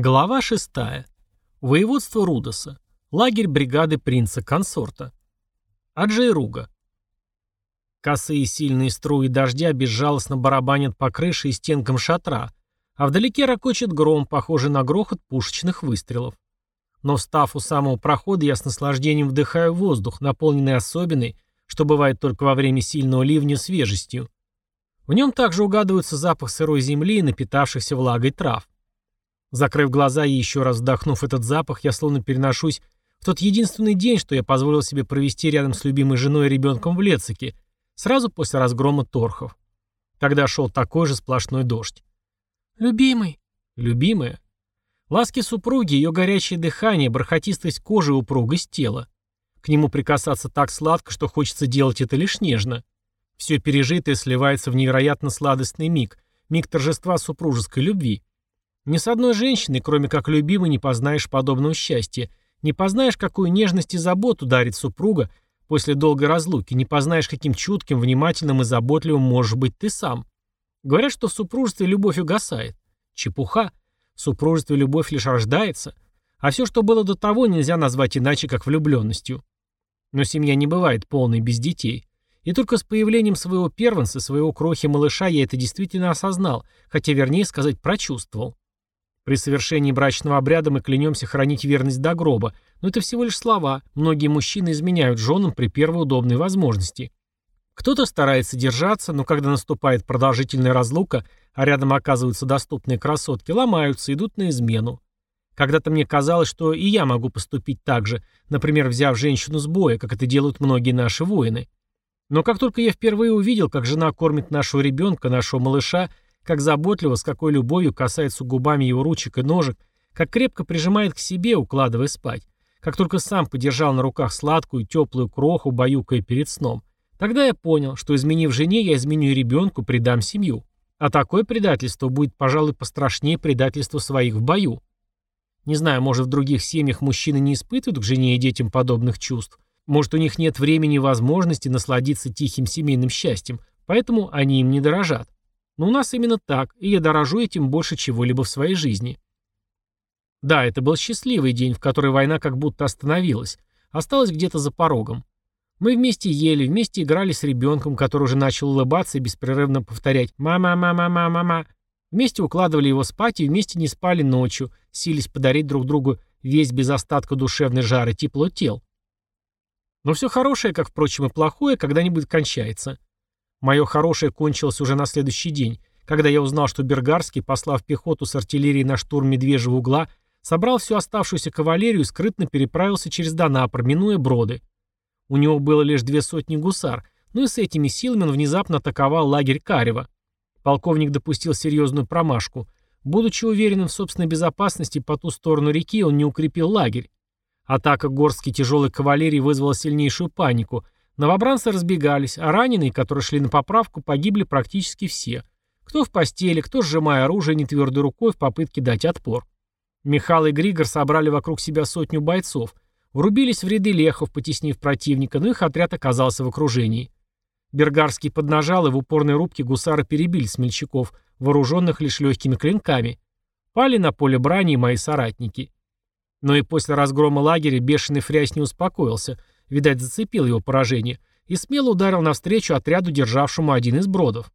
Глава 6. Воеводство Рудоса. Лагерь бригады принца-консорта. Аджей Руга. Косые сильные струи дождя безжалостно барабанят по крыше и стенкам шатра, а вдалеке ракочет гром, похожий на грохот пушечных выстрелов. Но встав у самого прохода, я с наслаждением вдыхаю воздух, наполненный особенной, что бывает только во время сильного ливня, свежестью. В нем также угадывается запах сырой земли и напитавшихся влагой трав. Закрыв глаза и еще раз вдохнув этот запах, я словно переношусь в тот единственный день, что я позволил себе провести рядом с любимой женой и ребенком в Лецике, сразу после разгрома торхов. Тогда шел такой же сплошной дождь. «Любимый». «Любимая». Ласки супруги, ее горячее дыхание, бархатистость кожи и упругость тела. К нему прикасаться так сладко, что хочется делать это лишь нежно. Все пережитое сливается в невероятно сладостный миг, миг торжества супружеской любви. Ни с одной женщиной, кроме как любимой, не познаешь подобного счастья. Не познаешь, какую нежность и заботу дарит супруга после долгой разлуки. Не познаешь, каким чутким, внимательным и заботливым можешь быть ты сам. Говорят, что в супружестве любовь угасает. Чепуха. В супружестве любовь лишь рождается. А все, что было до того, нельзя назвать иначе, как влюбленностью. Но семья не бывает полной без детей. И только с появлением своего первенца, своего крохи-малыша я это действительно осознал, хотя вернее сказать прочувствовал. При совершении брачного обряда мы клянемся хранить верность до гроба, но это всего лишь слова. Многие мужчины изменяют женам при первой удобной возможности. Кто-то старается держаться, но когда наступает продолжительная разлука, а рядом оказываются доступные красотки, ломаются, идут на измену. Когда-то мне казалось, что и я могу поступить так же, например, взяв женщину с боя, как это делают многие наши воины. Но как только я впервые увидел, как жена кормит нашего ребенка, нашего малыша, как заботливо, с какой любовью касается губами его ручек и ножек, как крепко прижимает к себе, укладывая спать, как только сам подержал на руках сладкую, теплую кроху, баюкая перед сном. Тогда я понял, что изменив жене, я изменю и ребенку, предам семью. А такое предательство будет, пожалуй, пострашнее предательства своих в бою. Не знаю, может, в других семьях мужчины не испытывают к жене и детям подобных чувств. Может, у них нет времени и возможности насладиться тихим семейным счастьем, поэтому они им не дорожат. Но у нас именно так, и я дорожу этим больше чего-либо в своей жизни. Да, это был счастливый день, в который война как будто остановилась, осталась где-то за порогом. Мы вместе ели, вместе играли с ребенком, который уже начал улыбаться и беспрерывно повторять «мама-мама-мама-мама». Вместе укладывали его спать и вместе не спали ночью, сились подарить друг другу весь без остатка душевной жары тепло тел. Но все хорошее, как, впрочем, и плохое, когда-нибудь кончается. Мое хорошее кончилось уже на следующий день, когда я узнал, что Бергарский, послав пехоту с артиллерией на штурм Медвежьего угла, собрал всю оставшуюся кавалерию и скрытно переправился через Донапр, минуя броды. У него было лишь две сотни гусар, но и с этими силами он внезапно атаковал лагерь Карева. Полковник допустил серьезную промашку. Будучи уверенным в собственной безопасности по ту сторону реки, он не укрепил лагерь. Атака горстки тяжелой кавалерии вызвала сильнейшую панику – Новобранцы разбегались, а раненые, которые шли на поправку, погибли практически все. Кто в постели, кто сжимая оружие нетвердой рукой в попытке дать отпор. Михаил и Григор собрали вокруг себя сотню бойцов, врубились в ряды лехов, потеснив противника, но их отряд оказался в окружении. Бергарский поднажал, и в упорной рубке гусары перебили смельчаков, вооруженных лишь легкими клинками. Пали на поле брани мои соратники. Но и после разгрома лагеря бешеный фрязь не успокоился – видать, зацепил его поражение, и смело ударил навстречу отряду, державшему один из бродов.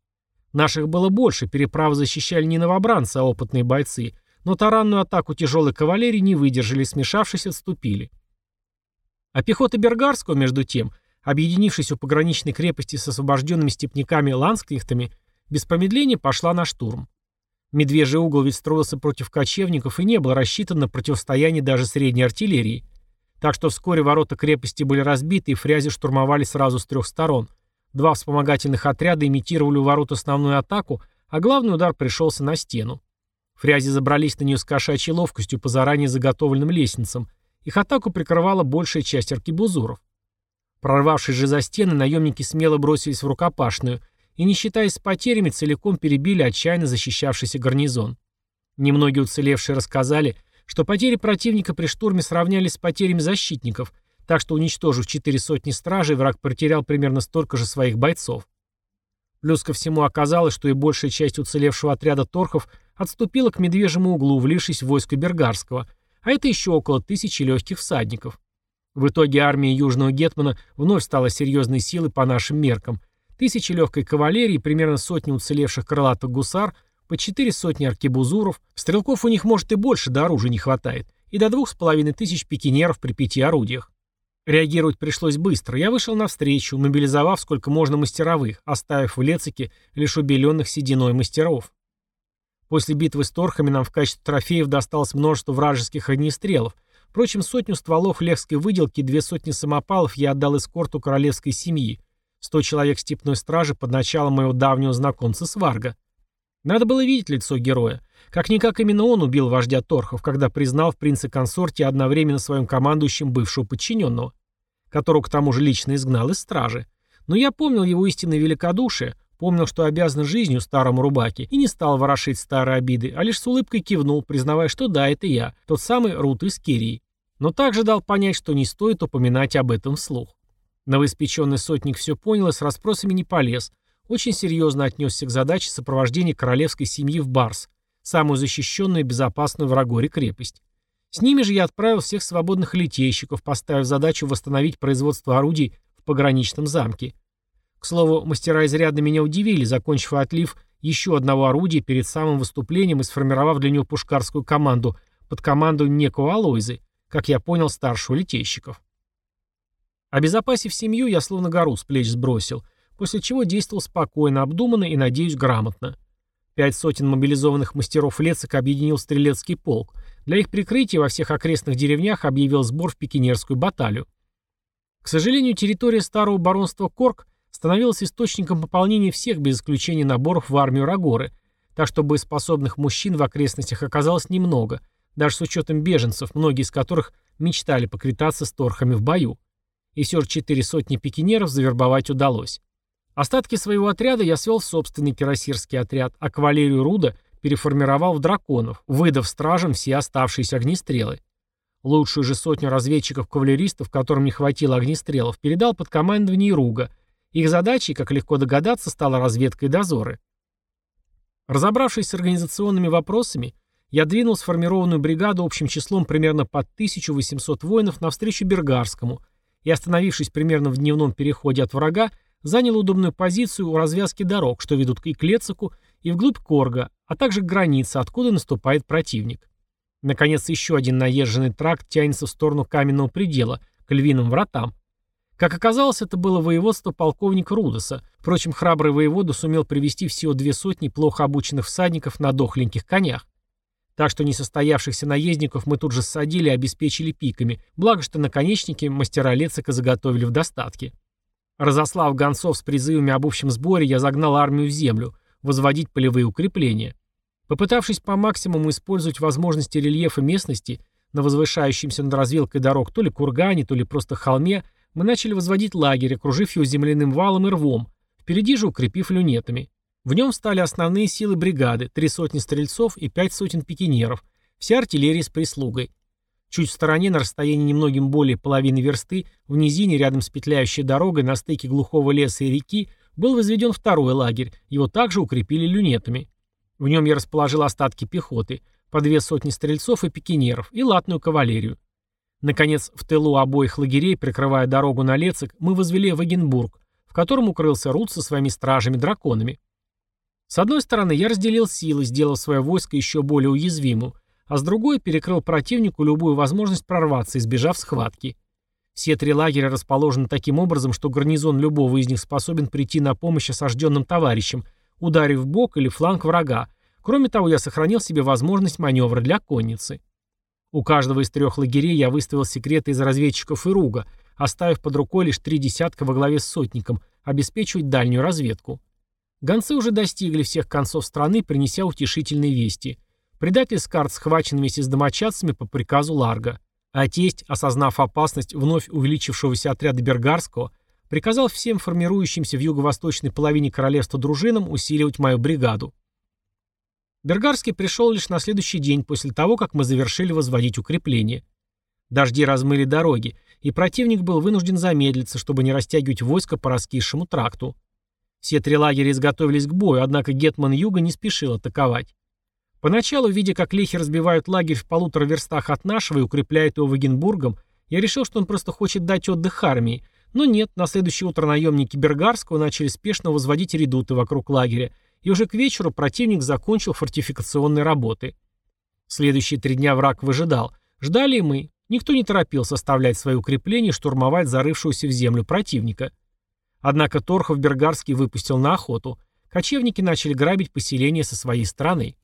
Наших было больше, переправы защищали не новобранцы, а опытные бойцы, но таранную атаку тяжелой кавалерии не выдержали, смешавшись, отступили. А пехота Бергарского, между тем, объединившись у пограничной крепости с освобожденными степняками-ланскрихтами, без промедления пошла на штурм. Медвежий угол ведь строился против кочевников и не был рассчитан на противостояние даже средней артиллерии. Так что вскоре ворота крепости были разбиты, и фрязи штурмовали сразу с трех сторон. Два вспомогательных отряда имитировали у ворот основную атаку, а главный удар пришелся на стену. Фрязи забрались на нее с кошачьей ловкостью по заранее заготовленным лестницам. Их атаку прикрывала большая часть аркебузуров. Прорвавшись же за стены, наемники смело бросились в рукопашную и, не считаясь с потерями, целиком перебили отчаянно защищавшийся гарнизон. Немногие уцелевшие рассказали, что потери противника при штурме сравнялись с потерями защитников, так что, уничтожив четыре сотни стражей, враг потерял примерно столько же своих бойцов. Плюс ко всему оказалось, что и большая часть уцелевшего отряда торхов отступила к Медвежьему углу, влившись в войско Бергарского, а это еще около тысячи легких всадников. В итоге армия Южного Гетмана вновь стала серьезной силой по нашим меркам. Тысячи легкой кавалерии, примерно сотни уцелевших крылатых гусар, по четыре сотни аркебузуров, стрелков у них может и больше, до оружия не хватает, и до двух с половиной тысяч пикинеров при пяти орудиях. Реагировать пришлось быстро. Я вышел навстречу, мобилизовав сколько можно мастеровых, оставив в Лецике лишь убеленных сединой мастеров. После битвы с торхами нам в качестве трофеев досталось множество вражеских огнестрелов. Впрочем, сотню стволов лехской выделки и две сотни самопалов я отдал эскорту королевской семьи. Сто человек степной стражи под началом моего давнего знакомца Сварга. Надо было видеть лицо героя. Как-никак именно он убил вождя Торхов, когда признал в принце-консорте одновременно своим командующим бывшего подчиненного, которого к тому же лично изгнал из стражи. Но я помнил его истинное великодушие, помнил, что обязан жизнью старому рубаке, и не стал ворошить старые обиды, а лишь с улыбкой кивнул, признавая, что да, это я, тот самый Рут из Кирии. Но также дал понять, что не стоит упоминать об этом вслух. Новоиспеченный сотник все понял и с расспросами не полез, очень серьезно отнесся к задаче сопровождения королевской семьи в Барс, самую защищенную и безопасную в Рагоре крепость. С ними же я отправил всех свободных литейщиков, поставив задачу восстановить производство орудий в пограничном замке. К слову, мастера изрядно меня удивили, закончив отлив еще одного орудия перед самым выступлением и сформировав для него пушкарскую команду под команду некого Алойзы, как я понял, старшего литейщиков. Обезопасив семью, я словно гору с плеч сбросил, после чего действовал спокойно, обдуманно и, надеюсь, грамотно. Пять сотен мобилизованных мастеров Лецик объединил стрелецкий полк. Для их прикрытия во всех окрестных деревнях объявил сбор в пекинерскую баталию. К сожалению, территория старого баронства Корк становилась источником пополнения всех без исключения наборов в армию Рагоры, так что боеспособных мужчин в окрестностях оказалось немного, даже с учетом беженцев, многие из которых мечтали поквитаться с торхами в бою. И все же четыре сотни пекинеров завербовать удалось. Остатки своего отряда я свел в собственный кирасирский отряд, а кавалерию Руда переформировал в драконов, выдав стражам все оставшиеся огнестрелы. Лучшую же сотню разведчиков-кавалеристов, которым не хватило огнестрелов, передал под командование Руга. Их задачей, как легко догадаться, стала разведка и дозоры. Разобравшись с организационными вопросами, я двинул сформированную бригаду общим числом примерно под 1800 воинов навстречу Бергарскому и, остановившись примерно в дневном переходе от врага, занял удобную позицию у развязки дорог, что ведут и к Лецаку, и вглубь Корга, а также к границе, откуда наступает противник. Наконец, еще один наезженный тракт тянется в сторону каменного предела, к львиным вратам. Как оказалось, это было воеводство полковника Рудоса. Впрочем, храбрый воевода сумел привести всего две сотни плохо обученных всадников на дохленьких конях. Так что несостоявшихся наездников мы тут же ссадили и обеспечили пиками, благо что наконечники мастера Лецика заготовили в достатке. Разослав гонцов с призывами об общем сборе, я загнал армию в землю, возводить полевые укрепления. Попытавшись по максимуму использовать возможности рельефа местности, на возвышающемся над развилкой дорог то ли кургане, то ли просто холме, мы начали возводить лагерь, окружив его земляным валом и рвом, впереди же укрепив люнетами. В нем стали основные силы бригады, три сотни стрельцов и пять сотен пикинеров, вся артиллерия с прислугой. Чуть в стороне, на расстоянии немногим более половины версты, в низине, рядом с петляющей дорогой, на стыке глухого леса и реки, был возведен второй лагерь, его также укрепили люнетами. В нем я расположил остатки пехоты, по две сотни стрельцов и пикинеров, и латную кавалерию. Наконец, в тылу обоих лагерей, прикрывая дорогу на Лецик, мы возвели Вагенбург, в котором укрылся Рут со своими стражами-драконами. С одной стороны, я разделил силы, сделав свое войско еще более уязвимым, а с другой перекрыл противнику любую возможность прорваться, избежав схватки. Все три лагеря расположены таким образом, что гарнизон любого из них способен прийти на помощь осажденным товарищам, ударив в бок или фланг врага. Кроме того, я сохранил себе возможность маневра для конницы. У каждого из трех лагерей я выставил секреты из разведчиков и руга, оставив под рукой лишь три десятка во главе с сотником, обеспечивать дальнюю разведку. Гонцы уже достигли всех концов страны, принеся утешительные вести. Предатель Скарт схвачен вместе с домочадцами по приказу Ларга. А тесть, осознав опасность вновь увеличившегося отряда Бергарского, приказал всем формирующимся в юго-восточной половине королевства дружинам усиливать мою бригаду. Бергарский пришел лишь на следующий день после того, как мы завершили возводить укрепление. Дожди размыли дороги, и противник был вынужден замедлиться, чтобы не растягивать войско по раскисшему тракту. Все три лагеря изготовились к бою, однако Гетман Юга не спешил атаковать. Поначалу, видя, как лехи разбивают лагерь в полутора верстах от нашего и укрепляют его Вагенбургом, я решил, что он просто хочет дать отдых армии, но нет, на следующее утро наемники Бергарского начали спешно возводить редуты вокруг лагеря, и уже к вечеру противник закончил фортификационные работы. Следующие три дня враг выжидал. Ждали и мы. Никто не торопился оставлять свои укрепления и штурмовать зарывшуюся в землю противника. Однако Торхов Бергарский выпустил на охоту. Кочевники начали грабить поселения со своей стороны.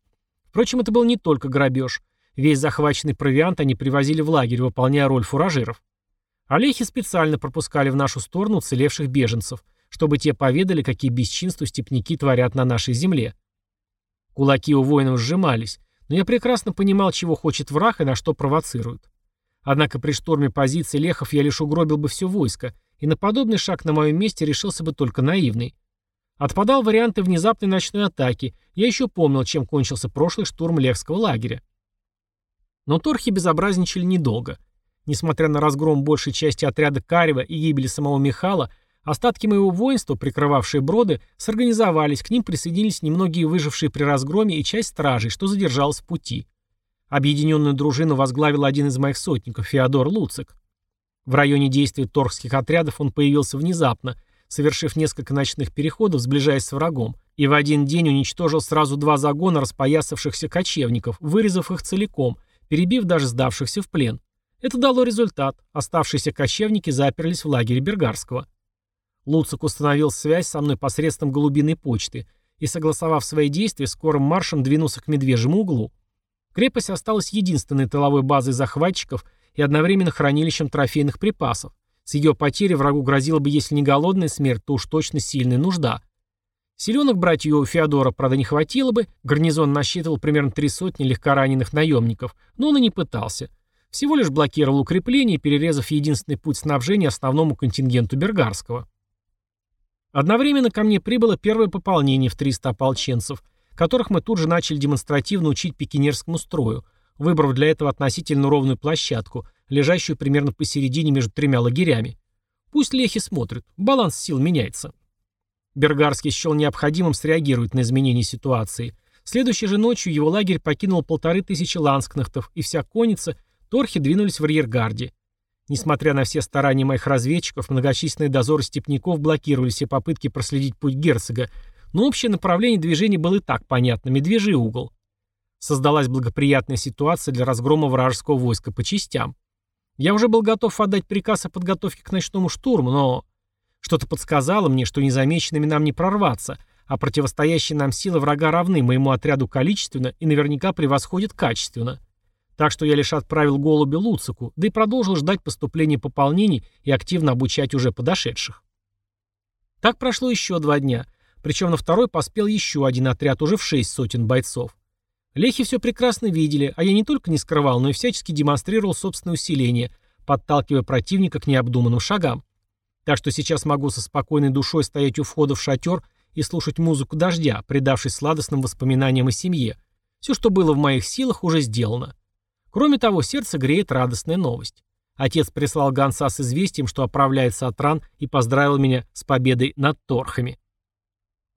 Впрочем, это был не только грабеж. Весь захваченный провиант они привозили в лагерь, выполняя роль фуражиров. Олехи специально пропускали в нашу сторону уцелевших беженцев, чтобы те поведали, какие бесчинства степняки творят на нашей земле. Кулаки у воинов сжимались, но я прекрасно понимал, чего хочет враг и на что провоцирует. Однако при штурме позиций Лехов я лишь угробил бы все войско, и на подобный шаг на моем месте решился бы только наивный. Отпадал варианты внезапной ночной атаки, я еще помнил, чем кончился прошлый штурм Лехского лагеря. Но торхи безобразничали недолго – Несмотря на разгром большей части отряда Карева и гибели самого Михала, остатки моего воинства, прикрывавшие броды, сорганизовались, к ним присоединились немногие выжившие при разгроме и часть стражей, что задержалась в пути. Объединенную дружину возглавил один из моих сотников, Феодор Луцик. В районе действий торгских отрядов он появился внезапно, совершив несколько ночных переходов, сближаясь с врагом, и в один день уничтожил сразу два загона распоясавшихся кочевников, вырезав их целиком, перебив даже сдавшихся в плен. Это дало результат. Оставшиеся кочевники заперлись в лагере Бергарского. Луцик установил связь со мной посредством голубиной почты и, согласовав свои действия, скорым маршем двинулся к Медвежьему углу. Крепость осталась единственной тыловой базой захватчиков и одновременно хранилищем трофейных припасов. С ее потери врагу грозила бы, если не голодная смерть, то уж точно сильная нужда. Селенок брать ее у Феодора, правда, не хватило бы, гарнизон насчитывал примерно три сотни легкораненых наемников, но он и не пытался – всего лишь блокировал укрепление, перерезав единственный путь снабжения основному контингенту Бергарского. Одновременно ко мне прибыло первое пополнение в 300 ополченцев, которых мы тут же начали демонстративно учить пикинерскому строю, выбрав для этого относительно ровную площадку, лежащую примерно посередине между тремя лагерями. Пусть лехи смотрят, баланс сил меняется. Бергарский счел необходимым среагировать на изменение ситуации. Следующей же ночью его лагерь покинул полторы тысячи ланскнахтов, и вся конница – Торхи двинулись в арьергарде. Несмотря на все старания моих разведчиков, многочисленные дозоры степняков блокировали все попытки проследить путь герцога, но общее направление движения было и так понятно – медвежий угол. Создалась благоприятная ситуация для разгрома вражеского войска по частям. Я уже был готов отдать приказ о подготовке к ночному штурму, но что-то подсказало мне, что незамеченными нам не прорваться, а противостоящие нам силы врага равны моему отряду количественно и наверняка превосходят качественно. Так что я лишь отправил голуби Луцику, да и продолжил ждать поступления пополнений и активно обучать уже подошедших. Так прошло еще два дня, причем на второй поспел еще один отряд, уже в шесть сотен бойцов. Лехи все прекрасно видели, а я не только не скрывал, но и всячески демонстрировал собственное усиление, подталкивая противника к необдуманным шагам. Так что сейчас могу со спокойной душой стоять у входа в шатер и слушать музыку дождя, предавшись сладостным воспоминаниям о семье. Все, что было в моих силах, уже сделано. Кроме того, сердце греет радостная новость. Отец прислал гонца с известием, что оправляется от ран и поздравил меня с победой над торхами.